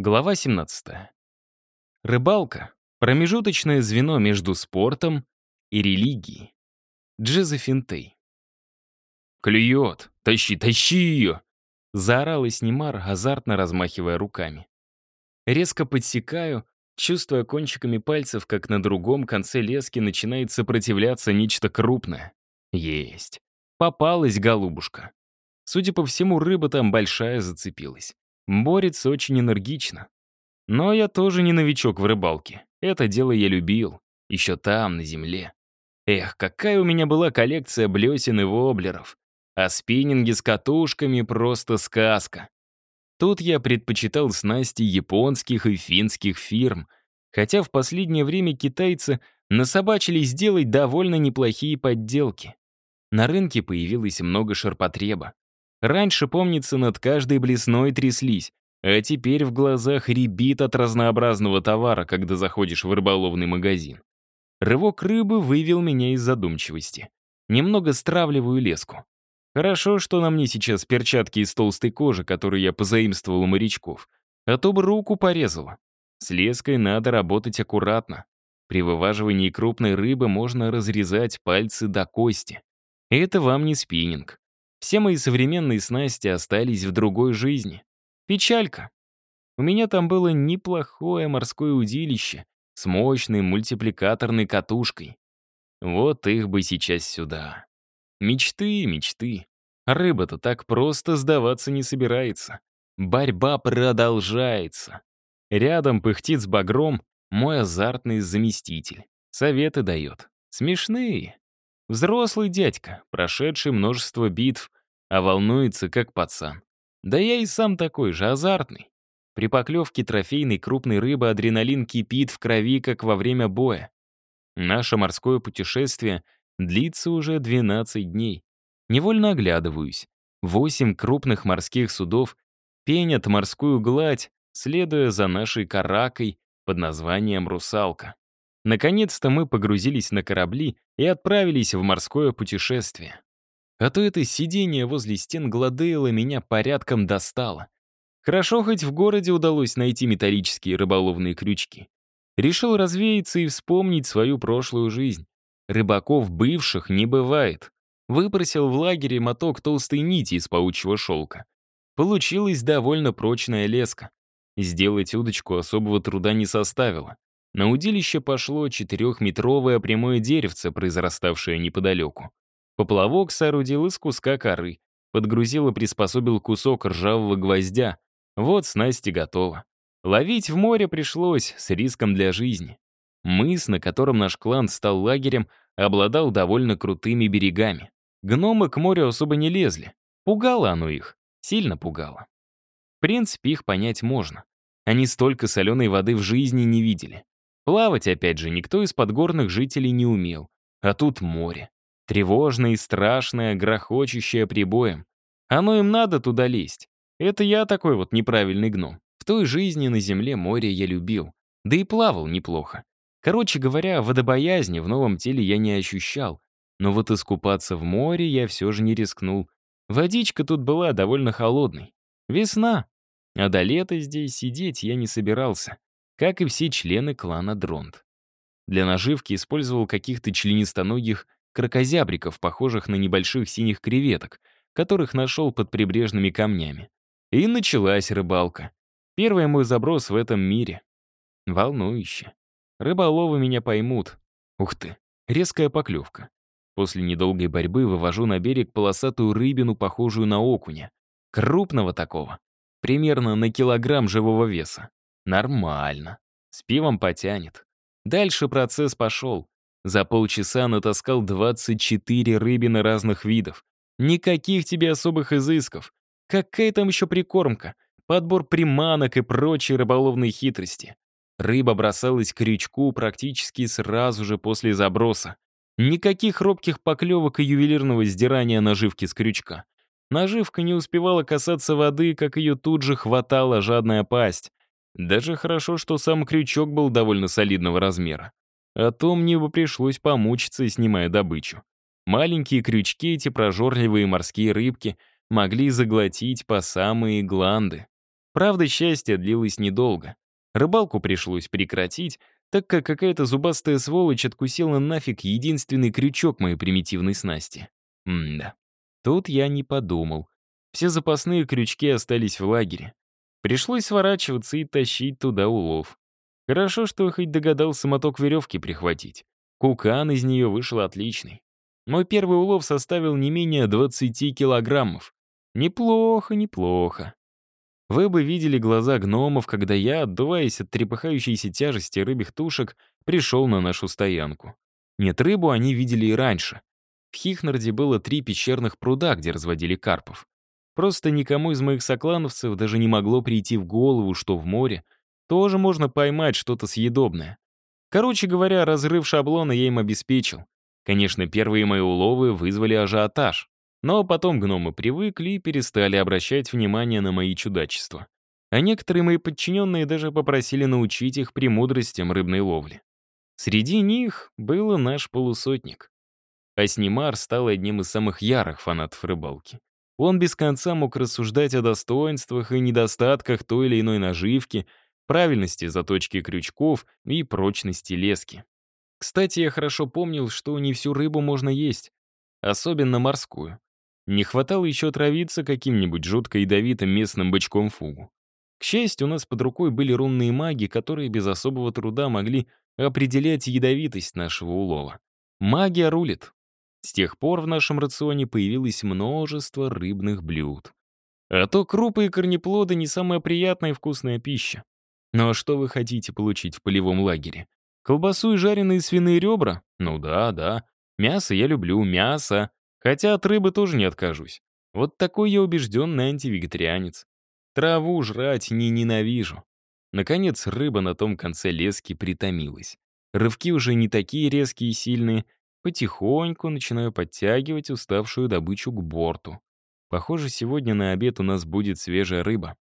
Глава 17. Рыбалка — промежуточное звено между спортом и религией. Джозефин Тей. «Клюет! Тащи, тащи ее!» — заорал Иснимар, азартно размахивая руками. Резко подсекаю, чувствуя кончиками пальцев, как на другом конце лески начинает сопротивляться нечто крупное. Есть. Попалась голубушка. Судя по всему, рыба там большая зацепилась. Борется очень энергично. Но я тоже не новичок в рыбалке. Это дело я любил. Еще там, на земле. Эх, какая у меня была коллекция блесен и воблеров. А спиннинги с катушками — просто сказка. Тут я предпочитал снасти японских и финских фирм, хотя в последнее время китайцы насобачились сделать довольно неплохие подделки. На рынке появилось много ширпотреба. Раньше, помнится, над каждой блесной тряслись, а теперь в глазах рябит от разнообразного товара, когда заходишь в рыболовный магазин. Рывок рыбы вывел меня из задумчивости. Немного стравливаю леску. Хорошо, что на мне сейчас перчатки из толстой кожи, которые я позаимствовал у морячков. А то бы руку порезала. С леской надо работать аккуратно. При вываживании крупной рыбы можно разрезать пальцы до кости. Это вам не спиннинг. Все мои современные снасти остались в другой жизни. Печалька. У меня там было неплохое морское удилище с мощной мультипликаторной катушкой. Вот их бы сейчас сюда. Мечты, мечты. Рыба-то так просто сдаваться не собирается. Борьба продолжается. Рядом пыхтит с багром мой азартный заместитель. Советы дает. Смешные. Взрослый дядька, прошедший множество битв, а волнуется как пацан. Да я и сам такой же, азартный. При поклевке трофейной крупной рыбы адреналин кипит в крови, как во время боя. Наше морское путешествие длится уже 12 дней. Невольно оглядываюсь. Восемь крупных морских судов пенят морскую гладь, следуя за нашей каракой под названием «Русалка». Наконец-то мы погрузились на корабли и отправились в морское путешествие. А то это сидение возле стен Гладейла меня порядком достало. Хорошо, хоть в городе удалось найти металлические рыболовные крючки. Решил развеяться и вспомнить свою прошлую жизнь. Рыбаков бывших не бывает. Выпросил в лагере моток толстой нити из паучьего шелка. Получилась довольно прочная леска. Сделать удочку особого труда не составило. На удилище пошло четырехметровое прямое деревце, произраставшее неподалеку. Поплавок соорудил из куска коры, подгрузил и приспособил кусок ржавого гвоздя. Вот снасти готова. Ловить в море пришлось с риском для жизни. Мыс, на котором наш клан стал лагерем, обладал довольно крутыми берегами. Гномы к морю особо не лезли. Пугало оно их. Сильно пугало. В принципе, их понять можно. Они столько соленой воды в жизни не видели. Плавать, опять же, никто из подгорных жителей не умел. А тут море. Тревожное и страшное, грохочущее прибоем. Оно им надо туда лезть. Это я такой вот неправильный гном. В той жизни на земле море я любил. Да и плавал неплохо. Короче говоря, водобоязни в новом теле я не ощущал. Но вот искупаться в море я все же не рискнул. Водичка тут была довольно холодной. Весна. А до лета здесь сидеть я не собирался, как и все члены клана Дронт. Для наживки использовал каких-то членистоногих кракозябриков, похожих на небольших синих креветок, которых нашел под прибрежными камнями. И началась рыбалка. Первый мой заброс в этом мире. Волнующе. Рыболовы меня поймут. Ух ты, резкая поклевка. После недолгой борьбы вывожу на берег полосатую рыбину, похожую на окуня. Крупного такого. Примерно на килограмм живого веса. Нормально. С пивом потянет. Дальше процесс пошел. За полчаса натаскал 24 рыбины разных видов. Никаких тебе особых изысков. Какая там еще прикормка? Подбор приманок и прочие рыболовные хитрости. Рыба бросалась к крючку практически сразу же после заброса. Никаких робких поклевок и ювелирного сдирания наживки с крючка. Наживка не успевала касаться воды, как ее тут же хватала жадная пасть. Даже хорошо, что сам крючок был довольно солидного размера. А то мне бы пришлось помучиться, снимая добычу. Маленькие крючки эти прожорливые морские рыбки могли заглотить по самые гланды. Правда, счастье длилось недолго. Рыбалку пришлось прекратить, так как какая-то зубастая сволочь откусила нафиг единственный крючок моей примитивной снасти. М-да. Тут я не подумал. Все запасные крючки остались в лагере. Пришлось сворачиваться и тащить туда улов. Хорошо, что хоть догадался моток веревки прихватить. Кукан из нее вышел отличный. Мой первый улов составил не менее 20 килограммов. Неплохо, неплохо. Вы бы видели глаза гномов, когда я, отдуваясь от трепыхающейся тяжести рыбьих тушек, пришел на нашу стоянку. Нет, рыбу они видели и раньше. В Хихнарде было три пещерных пруда, где разводили карпов. Просто никому из моих соклановцев даже не могло прийти в голову, что в море тоже можно поймать что-то съедобное. Короче говоря, разрыв шаблона я им обеспечил. Конечно, первые мои уловы вызвали ажиотаж. Но потом гномы привыкли и перестали обращать внимание на мои чудачества. А некоторые мои подчиненные даже попросили научить их премудростям рыбной ловли. Среди них был наш полусотник. Аснимар стал одним из самых ярых фанатов рыбалки. Он без конца мог рассуждать о достоинствах и недостатках той или иной наживки, правильности заточки крючков и прочности лески. Кстати, я хорошо помнил, что не всю рыбу можно есть, особенно морскую. Не хватало еще травиться каким-нибудь жутко ядовитым местным бычком фугу. К счастью, у нас под рукой были рунные маги, которые без особого труда могли определять ядовитость нашего улова. Магия рулит. С тех пор в нашем рационе появилось множество рыбных блюд. А то крупы и корнеплоды не самая приятная и вкусная пища. Ну а что вы хотите получить в полевом лагере? Колбасу и жареные свиные ребра? Ну да, да. Мясо я люблю, мясо. Хотя от рыбы тоже не откажусь. Вот такой я убежденный антивегетарианец. Траву жрать не ненавижу. Наконец, рыба на том конце лески притомилась. Рывки уже не такие резкие и сильные. Потихоньку начинаю подтягивать уставшую добычу к борту. Похоже, сегодня на обед у нас будет свежая рыба.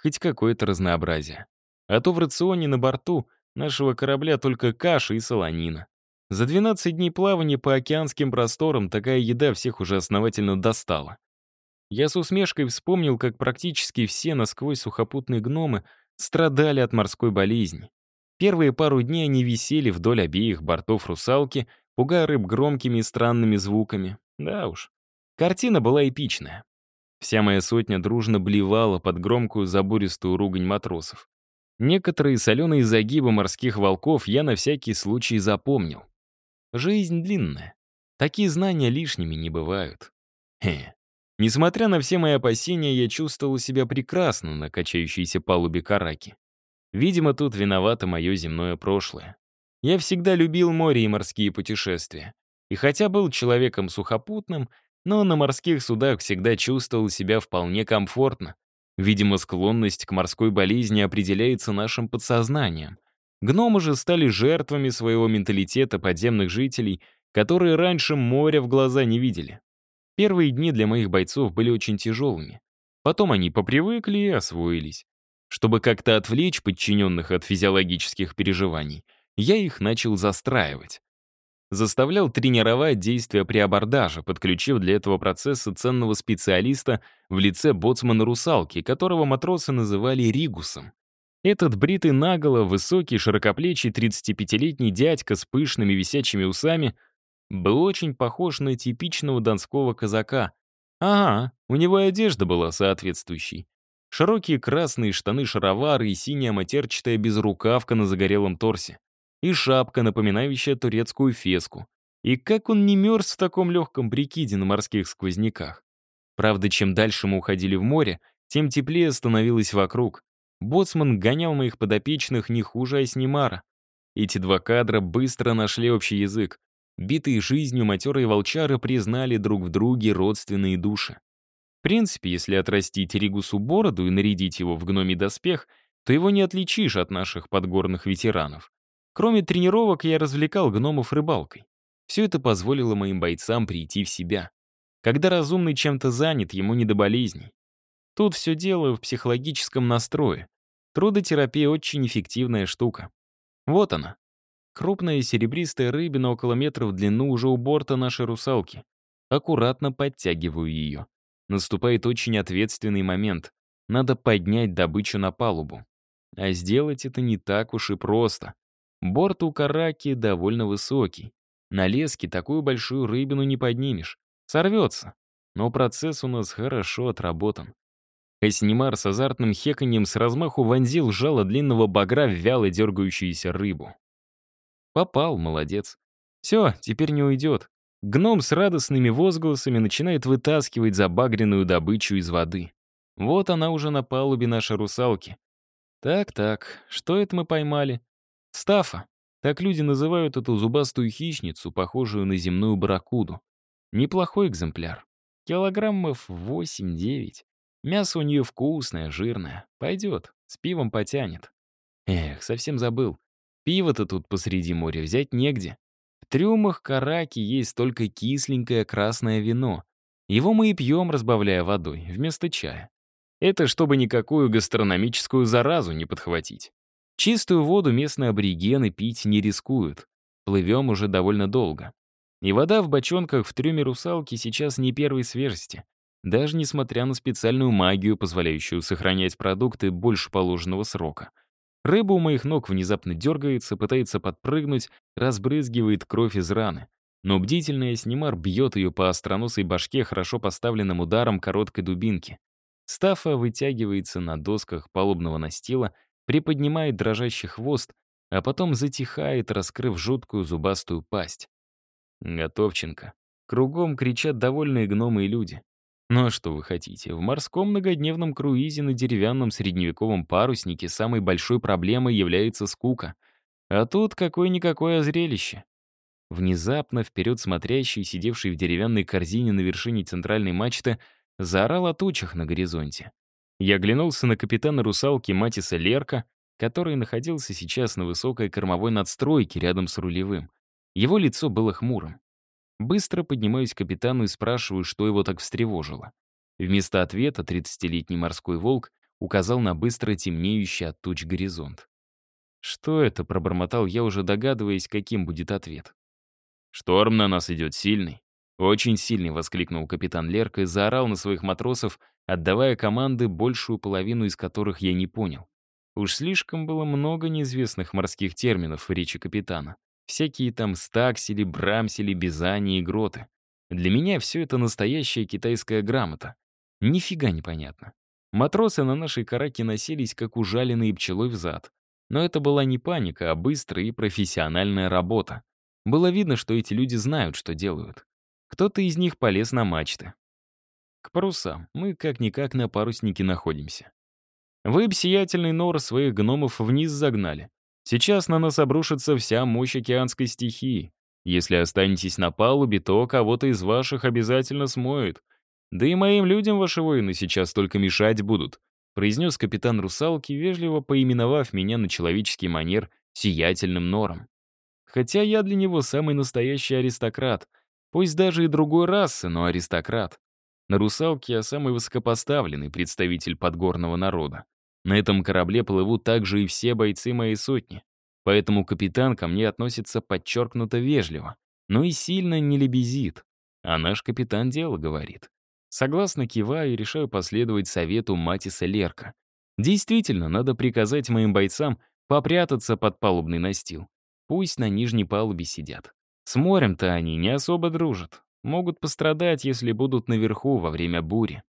Хоть какое-то разнообразие. А то в рационе на борту нашего корабля только каша и солонина. За 12 дней плавания по океанским просторам такая еда всех уже основательно достала. Я с усмешкой вспомнил, как практически все насквозь сухопутные гномы страдали от морской болезни. Первые пару дней они висели вдоль обеих бортов русалки, пугая рыб громкими и странными звуками. Да уж. Картина была эпичная. Вся моя сотня дружно блевала под громкую забористую ругань матросов. Некоторые соленые загибы морских волков я на всякий случай запомнил. Жизнь длинная. Такие знания лишними не бывают. Хе. Несмотря на все мои опасения, я чувствовал себя прекрасно на качающейся палубе Караки. Видимо, тут виновато мое земное прошлое. Я всегда любил море и морские путешествия. И хотя был человеком сухопутным, но на морских судах всегда чувствовал себя вполне комфортно. Видимо, склонность к морской болезни определяется нашим подсознанием. Гномы же стали жертвами своего менталитета подземных жителей, которые раньше моря в глаза не видели. Первые дни для моих бойцов были очень тяжелыми. Потом они попривыкли и освоились. Чтобы как-то отвлечь подчиненных от физиологических переживаний, я их начал застраивать. Заставлял тренировать действия при абордаже, подключив для этого процесса ценного специалиста в лице боцмана-русалки, которого матросы называли Ригусом. Этот бритый наголо, высокий, широкоплечий 35-летний дядька с пышными висячими усами был очень похож на типичного донского казака. Ага, у него и одежда была соответствующей. Широкие красные штаны-шаровары и синяя матерчатая безрукавка на загорелом торсе. И шапка, напоминающая турецкую феску. И как он не мерз в таком легком прикиде на морских сквозняках. Правда, чем дальше мы уходили в море, тем теплее становилось вокруг. Боцман гонял моих подопечных не хуже Айснимара. Эти два кадра быстро нашли общий язык. Битые жизнью матерые волчары признали друг в друге родственные души. В принципе, если отрастить Ригусу бороду и нарядить его в гномий доспех, то его не отличишь от наших подгорных ветеранов. Кроме тренировок, я развлекал гномов рыбалкой. Все это позволило моим бойцам прийти в себя. Когда разумный чем-то занят, ему не до болезней. Тут все дело в психологическом настрое. Трудотерапия очень эффективная штука. Вот она. Крупная серебристая рыбина около метра в длину уже у борта нашей русалки. Аккуратно подтягиваю ее. Наступает очень ответственный момент. надо поднять добычу на палубу. А сделать это не так уж и просто. Борт у караки довольно высокий. На леске такую большую рыбину не поднимешь. Сорвется. Но процесс у нас хорошо отработан. Эснимар с азартным хеканьем с размаху вонзил жало длинного багра в вяло дергающуюся рыбу. Попал, молодец. Все, теперь не уйдет. Гном с радостными возгласами начинает вытаскивать забагренную добычу из воды. Вот она уже на палубе нашей русалки. Так-так, что это мы поймали? Стафа. Так люди называют эту зубастую хищницу, похожую на земную барракуду. Неплохой экземпляр. Килограммов 8-9. Мясо у нее вкусное, жирное. Пойдет, с пивом потянет. Эх, совсем забыл. Пиво-то тут посреди моря взять негде. В трюмах караки есть только кисленькое красное вино. Его мы и пьем, разбавляя водой, вместо чая. Это чтобы никакую гастрономическую заразу не подхватить. Чистую воду местные аборигены пить не рискуют. Плывем уже довольно долго. И вода в бочонках в трюме русалки сейчас не первой свежести. Даже несмотря на специальную магию, позволяющую сохранять продукты больше положенного срока. Рыба у моих ног внезапно дергается, пытается подпрыгнуть, разбрызгивает кровь из раны. Но бдительный Снимар бьет ее по остроносой башке хорошо поставленным ударом короткой дубинки. Стафа вытягивается на досках палубного настила, приподнимает дрожащий хвост, а потом затихает, раскрыв жуткую зубастую пасть. Готовченко. Кругом кричат довольные гномы и люди. Ну а что вы хотите? В морском многодневном круизе на деревянном средневековом паруснике самой большой проблемой является скука. А тут какое-никакое зрелище. Внезапно вперед смотрящий, сидевший в деревянной корзине на вершине центральной мачты, заорал о тучах на горизонте. Я оглянулся на капитана русалки Матиса Лерка, который находился сейчас на высокой кормовой надстройке рядом с рулевым. Его лицо было хмурым. Быстро поднимаюсь к капитану и спрашиваю, что его так встревожило. Вместо ответа 30-летний морской волк указал на быстро темнеющий от туч горизонт. «Что это?» — пробормотал я, уже догадываясь, каким будет ответ. «Шторм на нас идет сильный». «Очень сильный!» — воскликнул капитан Лерка и заорал на своих матросов, отдавая команды, большую половину из которых я не понял. Уж слишком было много неизвестных морских терминов в речи капитана. Всякие там стаксели, брамсели, бизани и гроты. Для меня все это настоящая китайская грамота. Нифига не понятно. Матросы на нашей караке носились, как ужаленные пчелой взад. Но это была не паника, а быстрая и профессиональная работа. Было видно, что эти люди знают, что делают. Кто-то из них полез на мачты. К парусам. Мы как-никак на паруснике находимся. Вы б сиятельный нор своих гномов вниз загнали. Сейчас на нас обрушится вся мощь океанской стихии. Если останетесь на палубе, то кого-то из ваших обязательно смоет. Да и моим людям ваши воины сейчас только мешать будут», произнес капитан русалки, вежливо поименовав меня на человеческий манер сиятельным нором. Хотя я для него самый настоящий аристократ, пусть даже и другой расы, но аристократ. На русалке я самый высокопоставленный представитель подгорного народа. На этом корабле плывут также и все бойцы моей сотни. Поэтому капитан ко мне относится подчеркнуто вежливо, но и сильно не лебезит. А наш капитан дело говорит. Согласно киваю и решаю последовать совету Матиса Лерка. Действительно, надо приказать моим бойцам попрятаться под палубный настил. Пусть на нижней палубе сидят. С морем-то они не особо дружат. Могут пострадать, если будут наверху во время бури.